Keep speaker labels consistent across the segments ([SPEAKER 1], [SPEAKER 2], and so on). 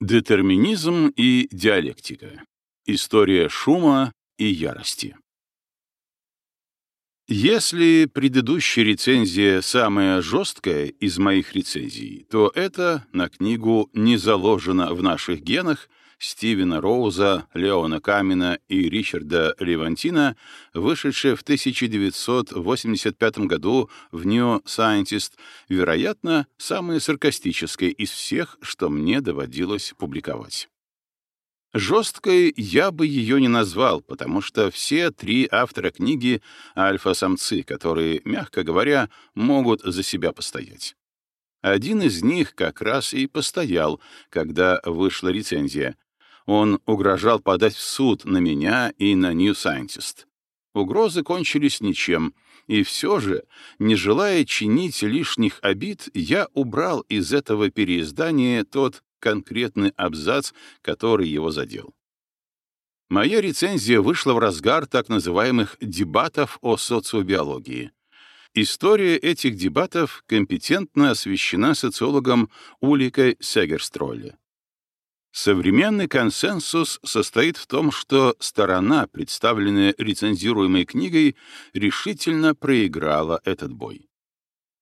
[SPEAKER 1] Детерминизм и диалектика. История шума и ярости. Если предыдущая рецензия самая жесткая из моих рецензий, то это на книгу «Не заложено в наших генах» Стивена Роуза, Леона Камина и Ричарда Левантина, вышедшая в 1985 году в New Scientist, вероятно, самая саркастическая из всех, что мне доводилось публиковать. Жесткой я бы ее не назвал, потому что все три автора книги — альфа-самцы, которые, мягко говоря, могут за себя постоять. Один из них как раз и постоял, когда вышла рецензия, он угрожал подать в суд на меня и на New Scientist. Угрозы кончились ничем, и все же, не желая чинить лишних обид, я убрал из этого переиздания тот конкретный абзац, который его задел. Моя рецензия вышла в разгар так называемых дебатов о социобиологии. История этих дебатов компетентно освещена социологом Уликой Сегерстролле. Современный консенсус состоит в том, что сторона, представленная рецензируемой книгой, решительно проиграла этот бой.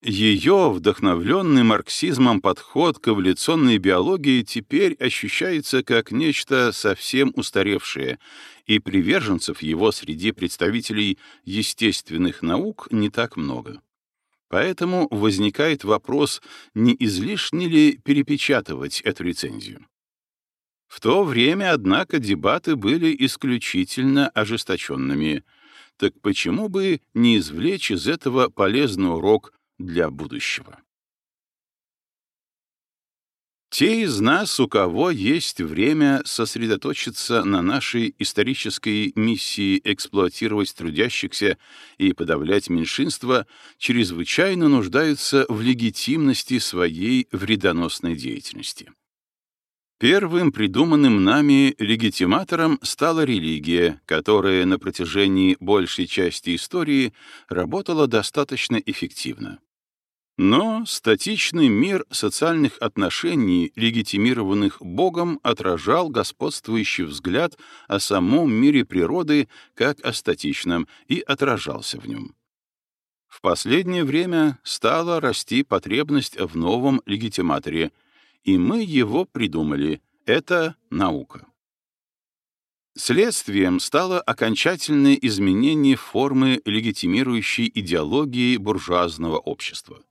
[SPEAKER 1] Ее вдохновленный марксизмом подход к эволюционной биологии теперь ощущается как нечто совсем устаревшее, и приверженцев его среди представителей естественных наук не так много. Поэтому возникает вопрос, не излишне ли перепечатывать эту рецензию. В то время, однако, дебаты были исключительно ожесточенными. Так почему бы не извлечь из этого полезный урок для будущего? Те из нас, у кого есть время сосредоточиться на нашей исторической миссии эксплуатировать трудящихся и подавлять меньшинства, чрезвычайно нуждаются в легитимности своей вредоносной деятельности. Первым придуманным нами легитиматором стала религия, которая на протяжении большей части истории работала достаточно эффективно. Но статичный мир социальных отношений, легитимированных Богом, отражал господствующий взгляд о самом мире природы как о статичном и отражался в нем. В последнее время стала расти потребность в новом легитиматоре — и мы его придумали. Это наука. Следствием стало окончательное изменение формы легитимирующей идеологии буржуазного общества.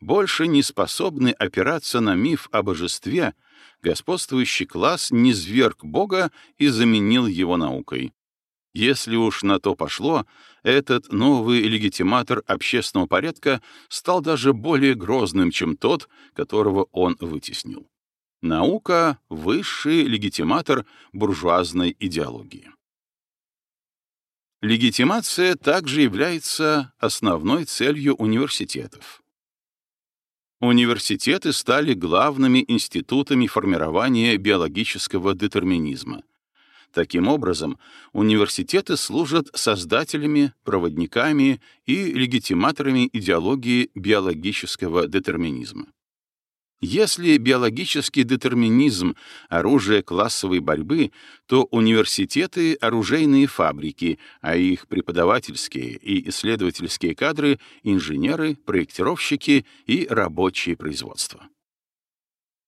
[SPEAKER 1] Больше не способный опираться на миф о божестве, господствующий класс низверг Бога и заменил его наукой. Если уж на то пошло, этот новый легитиматор общественного порядка стал даже более грозным, чем тот, которого он вытеснил. Наука — высший легитиматор буржуазной идеологии. Легитимация также является основной целью университетов. Университеты стали главными институтами формирования биологического детерминизма — Таким образом, университеты служат создателями, проводниками и легитиматорами идеологии биологического детерминизма. Если биологический детерминизм — оружие классовой борьбы, то университеты — оружейные фабрики, а их преподавательские и исследовательские кадры — инженеры, проектировщики и рабочие производства.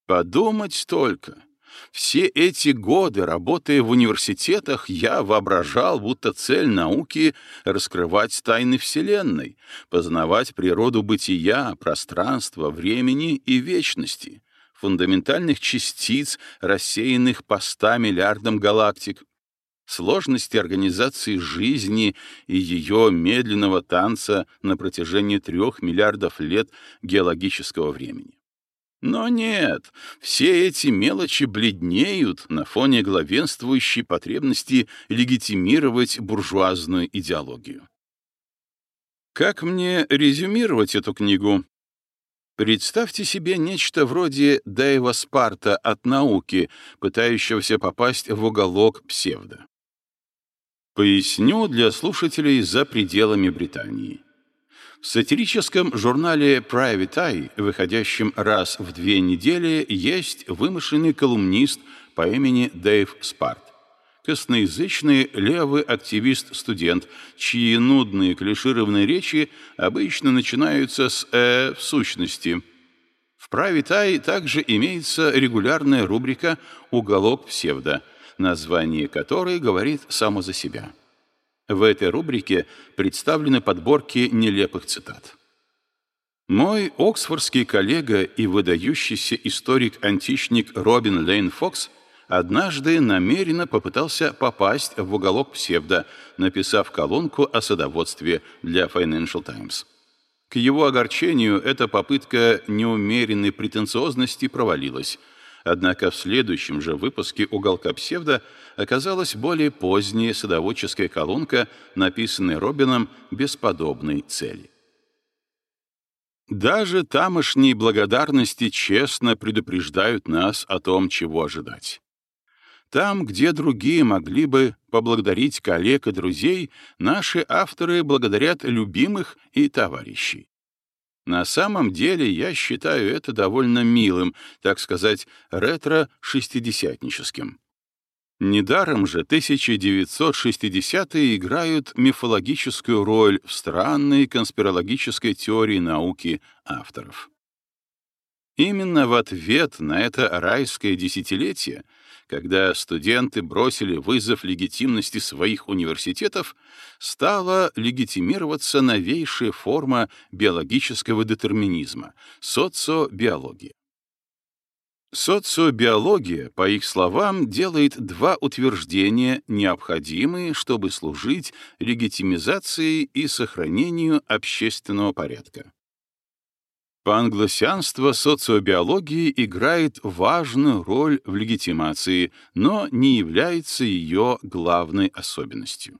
[SPEAKER 1] Подумать только! Все эти годы, работая в университетах, я воображал, будто цель науки — раскрывать тайны Вселенной, познавать природу бытия, пространства, времени и вечности, фундаментальных частиц, рассеянных по ста миллиардам галактик, сложности организации жизни и ее медленного танца на протяжении трех миллиардов лет геологического времени. Но нет, все эти мелочи бледнеют на фоне главенствующей потребности легитимировать буржуазную идеологию. Как мне резюмировать эту книгу? Представьте себе нечто вроде Дэйва Спарта от науки, пытающегося попасть в уголок псевдо. Поясню для слушателей за пределами Британии. В сатирическом журнале Private Eye, выходящем раз в две недели, есть вымышленный колумнист по имени Дэйв Спарт. Косноязычный левый активист-студент, чьи нудные клишированные речи обычно начинаются с «э» в сущности. В Private Eye также имеется регулярная рубрика «Уголок псевдо», название которой говорит само за себя. В этой рубрике представлены подборки нелепых цитат. Мой оксфордский коллега и выдающийся историк-античник Робин Лейн Фокс однажды намеренно попытался попасть в уголок псевдо, написав колонку о садоводстве для Financial Times. К его огорчению эта попытка неумеренной претенциозности провалилась — Однако в следующем же выпуске «Уголка псевдо» оказалась более поздняя садоводческая колонка, написанная Робином без подобной цели. Даже тамошние благодарности честно предупреждают нас о том, чего ожидать. Там, где другие могли бы поблагодарить коллег и друзей, наши авторы благодарят любимых и товарищей. На самом деле я считаю это довольно милым, так сказать, ретро-шестидесятническим. Недаром же 1960-е играют мифологическую роль в странной конспирологической теории науки авторов. Именно в ответ на это райское десятилетие — когда студенты бросили вызов легитимности своих университетов, стала легитимироваться новейшая форма биологического детерминизма — социобиология. Социобиология, по их словам, делает два утверждения, необходимые, чтобы служить легитимизации и сохранению общественного порядка. Панглосианство социобиологии играет важную роль в легитимации, но не является ее главной особенностью.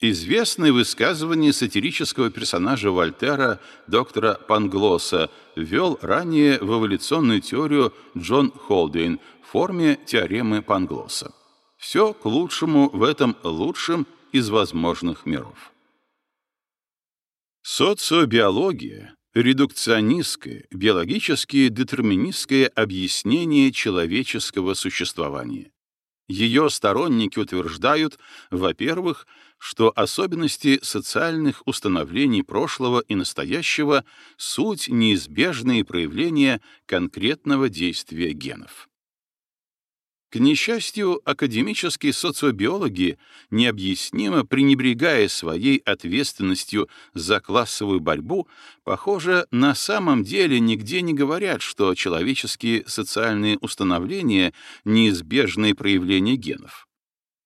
[SPEAKER 1] Известное высказывание сатирического персонажа Вольтера, доктора Панглоса, ввел ранее в эволюционную теорию Джон Холдуин в форме теоремы Панглоса. Все к лучшему в этом лучшем из возможных миров. Социобиология редукционистское, биологически детерминистское объяснение человеческого существования. Ее сторонники утверждают, во-первых, что особенности социальных установлений прошлого и настоящего — суть неизбежные проявления конкретного действия генов. К несчастью, академические социобиологи, необъяснимо пренебрегая своей ответственностью за классовую борьбу, похоже, на самом деле нигде не говорят, что человеческие социальные установления — неизбежные проявления генов.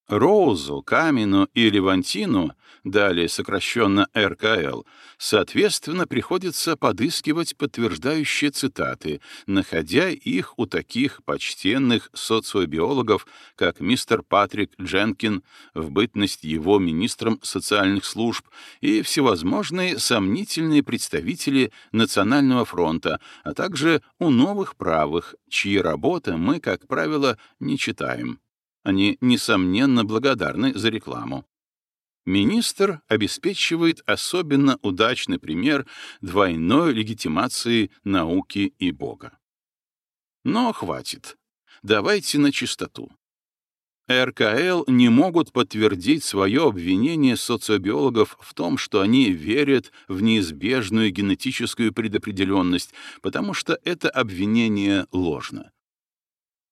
[SPEAKER 1] Роузу, Камину и Левантину, далее сокращенно РКЛ, соответственно, приходится подыскивать подтверждающие цитаты, находя их у таких почтенных социобиологов, как мистер Патрик Дженкин в бытность его министром социальных служб и всевозможные сомнительные представители Национального фронта, а также у новых правых, чьи работы мы, как правило, не читаем. Они, несомненно, благодарны за рекламу. Министр обеспечивает особенно удачный пример двойной легитимации науки и Бога. Но хватит. Давайте на чистоту. РКЛ не могут подтвердить свое обвинение социобиологов в том, что они верят в неизбежную генетическую предопределенность, потому что это обвинение ложно.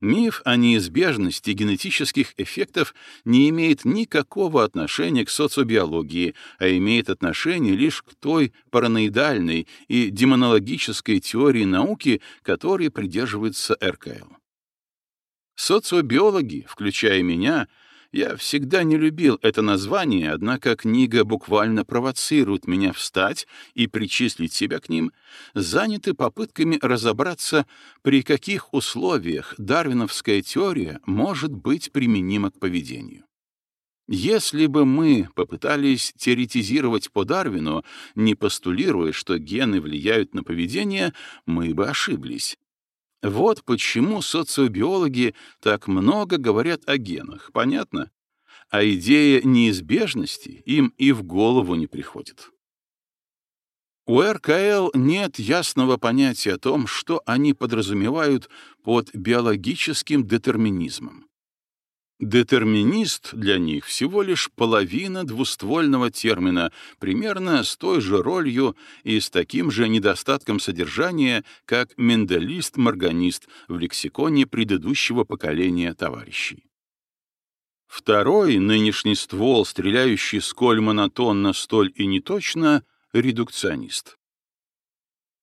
[SPEAKER 1] Миф о неизбежности генетических эффектов не имеет никакого отношения к социобиологии, а имеет отношение лишь к той параноидальной и демонологической теории науки, которой придерживается РКЛ. Социобиологи, включая меня, я всегда не любил это название, однако книга буквально провоцирует меня встать и причислить себя к ним, заняты попытками разобраться, при каких условиях дарвиновская теория может быть применима к поведению. Если бы мы попытались теоретизировать по Дарвину, не постулируя, что гены влияют на поведение, мы бы ошиблись. Вот почему социобиологи так много говорят о генах, понятно? А идея неизбежности им и в голову не приходит. У РКЛ нет ясного понятия о том, что они подразумевают под биологическим детерминизмом. Детерминист для них всего лишь половина двуствольного термина, примерно с той же ролью и с таким же недостатком содержания, как менделист-морганист в лексиконе предыдущего поколения товарищей. Второй нынешний ствол, стреляющий сколь монотонно, столь и неточно, — редукционист.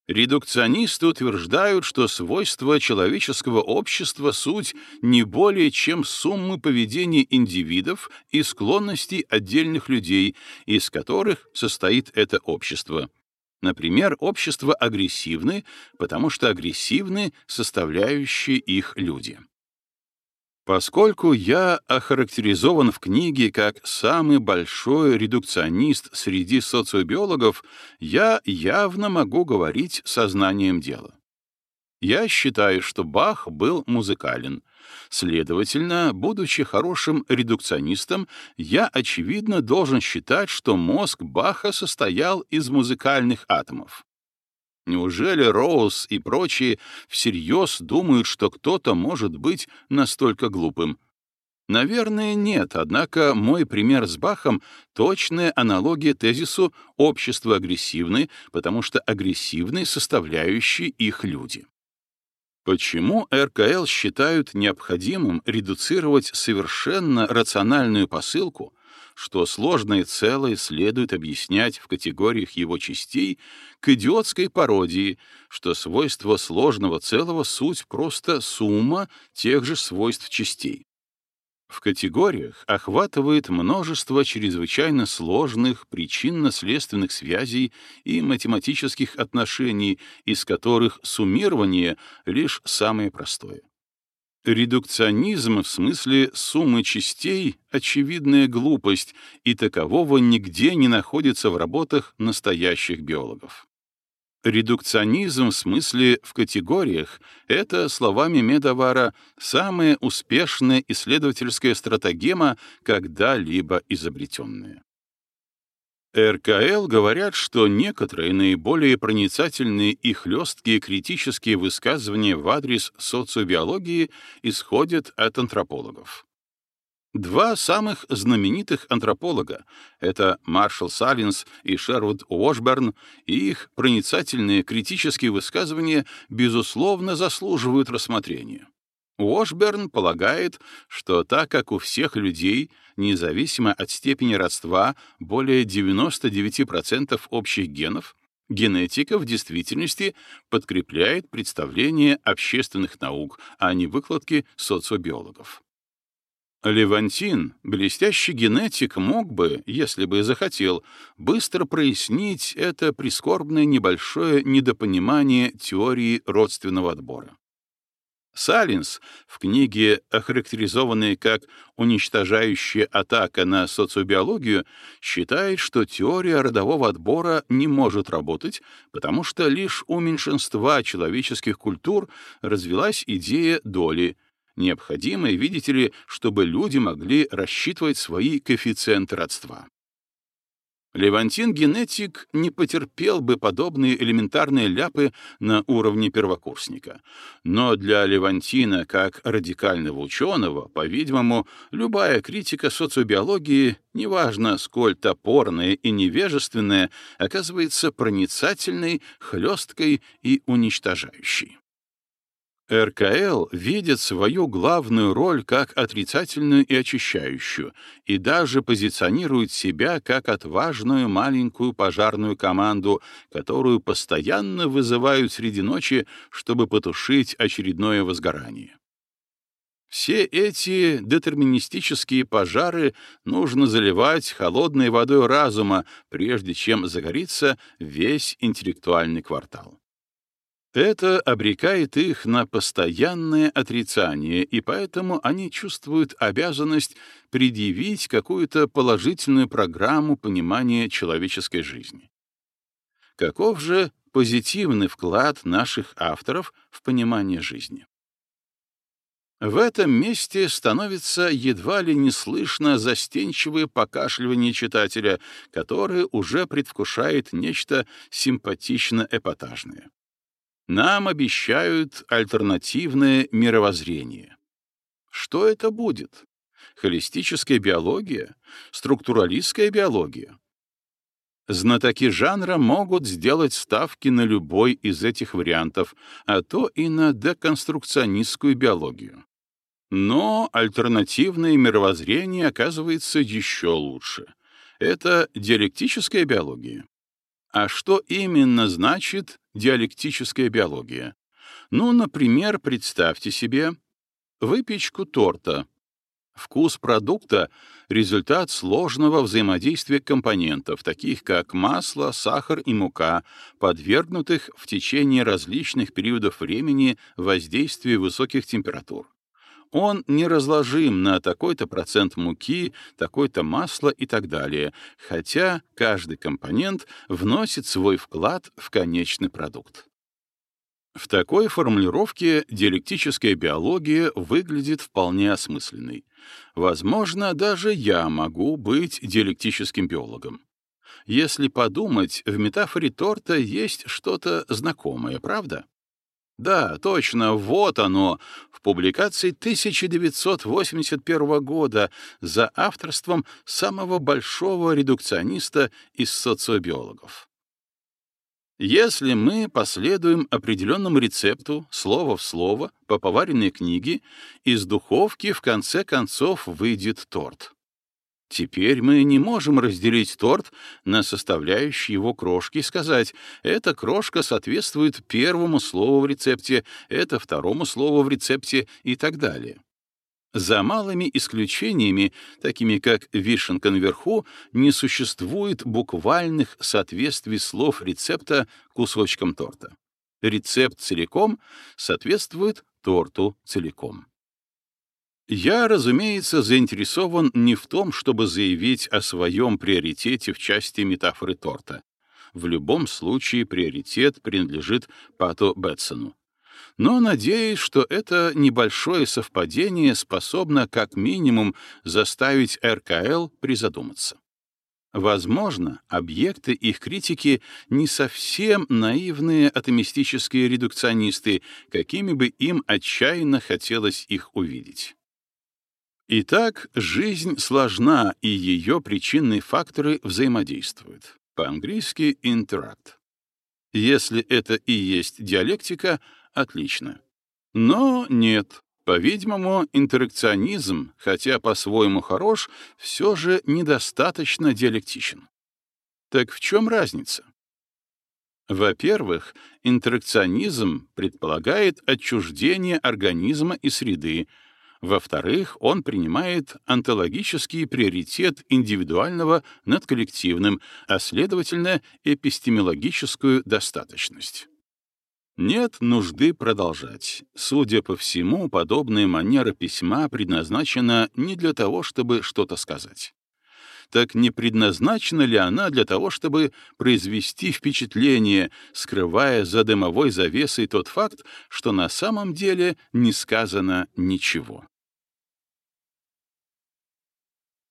[SPEAKER 1] Редукционисты утверждают, что свойства человеческого общества — суть не более чем суммы поведения индивидов и склонностей отдельных людей, из которых состоит это общество. Например, общество агрессивны, потому что агрессивны составляющие их люди. Поскольку я охарактеризован в книге как самый большой редукционист среди социобиологов, я явно могу говорить сознанием дела. Я считаю, что Бах был музыкален. Следовательно, будучи хорошим редукционистом, я, очевидно, должен считать, что мозг Баха состоял из музыкальных атомов. Неужели Роуз и прочие всерьез думают, что кто-то может быть настолько глупым? Наверное, нет, однако мой пример с Бахом — точная аналогия тезису «общество агрессивны», потому что агрессивны составляющие их люди. Почему РКЛ считают необходимым редуцировать совершенно рациональную посылку, что сложное целое следует объяснять в категориях его частей, к идиотской пародии, что свойство сложного целого — суть просто сумма тех же свойств частей. В категориях охватывает множество чрезвычайно сложных причинно-следственных связей и математических отношений, из которых суммирование — лишь самое простое. Редукционизм в смысле суммы частей — очевидная глупость, и такового нигде не находится в работах настоящих биологов. Редукционизм в смысле в категориях — это, словами Медовара, самая успешная исследовательская стратегема, когда-либо изобретенная. РКЛ говорят, что некоторые наиболее проницательные и хлесткие критические высказывания в адрес социобиологии исходят от антропологов. Два самых знаменитых антрополога — это Маршал Саллинс и Шервуд Уошберн, и их проницательные критические высказывания, безусловно, заслуживают рассмотрения. Уошберн полагает, что так как у всех людей, независимо от степени родства, более 99% общих генов, генетика в действительности подкрепляет представление общественных наук, а не выкладки социобиологов. Левантин, блестящий генетик, мог бы, если бы захотел, быстро прояснить это прискорбное небольшое недопонимание теории родственного отбора. Салинс в книге, охарактеризованной как «уничтожающая атака на социобиологию», считает, что теория родового отбора не может работать, потому что лишь у меньшинства человеческих культур развилась идея доли, необходимой, видите ли, чтобы люди могли рассчитывать свои коэффициенты родства. Левантин-генетик не потерпел бы подобные элементарные ляпы на уровне первокурсника. Но для Левантина, как радикального ученого, по-видимому, любая критика социобиологии, неважно сколь топорная и невежественная, оказывается проницательной, хлесткой и уничтожающей. РКЛ видит свою главную роль как отрицательную и очищающую, и даже позиционирует себя как отважную маленькую пожарную команду, которую постоянно вызывают среди ночи, чтобы потушить очередное возгорание. Все эти детерминистические пожары нужно заливать холодной водой разума, прежде чем загорится весь интеллектуальный квартал. Это обрекает их на постоянное отрицание, и поэтому они чувствуют обязанность предъявить какую-то положительную программу понимания человеческой жизни. Каков же позитивный вклад наших авторов в понимание жизни? В этом месте становится едва ли не слышно застенчивое покашливание читателя, которое уже предвкушает нечто симпатично-эпатажное. Нам обещают альтернативное мировоззрение. Что это будет? Холистическая биология? Структуралистская биология? Знатоки жанра могут сделать ставки на любой из этих вариантов, а то и на деконструкционистскую биологию. Но альтернативное мировоззрение оказывается еще лучше. Это диалектическая биология. А что именно значит диалектическая биология? Ну, например, представьте себе выпечку торта. Вкус продукта — результат сложного взаимодействия компонентов, таких как масло, сахар и мука, подвергнутых в течение различных периодов времени воздействию высоких температур. Он не разложим на такой-то процент муки, такой-то масла и так далее, хотя каждый компонент вносит свой вклад в конечный продукт. В такой формулировке диалектическая биология выглядит вполне осмысленной. Возможно, даже я могу быть диалектическим биологом. Если подумать, в метафоре торта есть что-то знакомое, правда? Да, точно, вот оно, в публикации 1981 года за авторством самого большого редукциониста из социобиологов. Если мы последуем определенному рецепту, слово в слово, по поваренной книге, из духовки в конце концов выйдет торт. Теперь мы не можем разделить торт на составляющие его крошки и сказать, эта крошка соответствует первому слову в рецепте, это второму слову в рецепте и так далее. За малыми исключениями, такими как вишенка наверху, не существует буквальных соответствий слов рецепта кусочкам торта. Рецепт целиком соответствует торту целиком. Я, разумеется, заинтересован не в том, чтобы заявить о своем приоритете в части метафоры торта. В любом случае приоритет принадлежит Пату Бетсону. Но надеюсь, что это небольшое совпадение способно как минимум заставить РКЛ призадуматься. Возможно, объекты их критики не совсем наивные атомистические редукционисты, какими бы им отчаянно хотелось их увидеть. Итак, жизнь сложна, и ее причинные факторы взаимодействуют. По-английски interact. Если это и есть диалектика, отлично. Но нет. По-видимому, интеракционизм, хотя по-своему хорош, все же недостаточно диалектичен. Так в чем разница? Во-первых, интеракционизм предполагает отчуждение организма и среды, во-вторых, он принимает онтологический приоритет индивидуального над коллективным, а следовательно, эпистемологическую достаточность. Нет нужды продолжать. Судя по всему, подобная манера письма предназначена не для того, чтобы что-то сказать. Так не предназначена ли она для того, чтобы произвести впечатление, скрывая за дымовой завесой тот факт, что на самом деле не сказано ничего?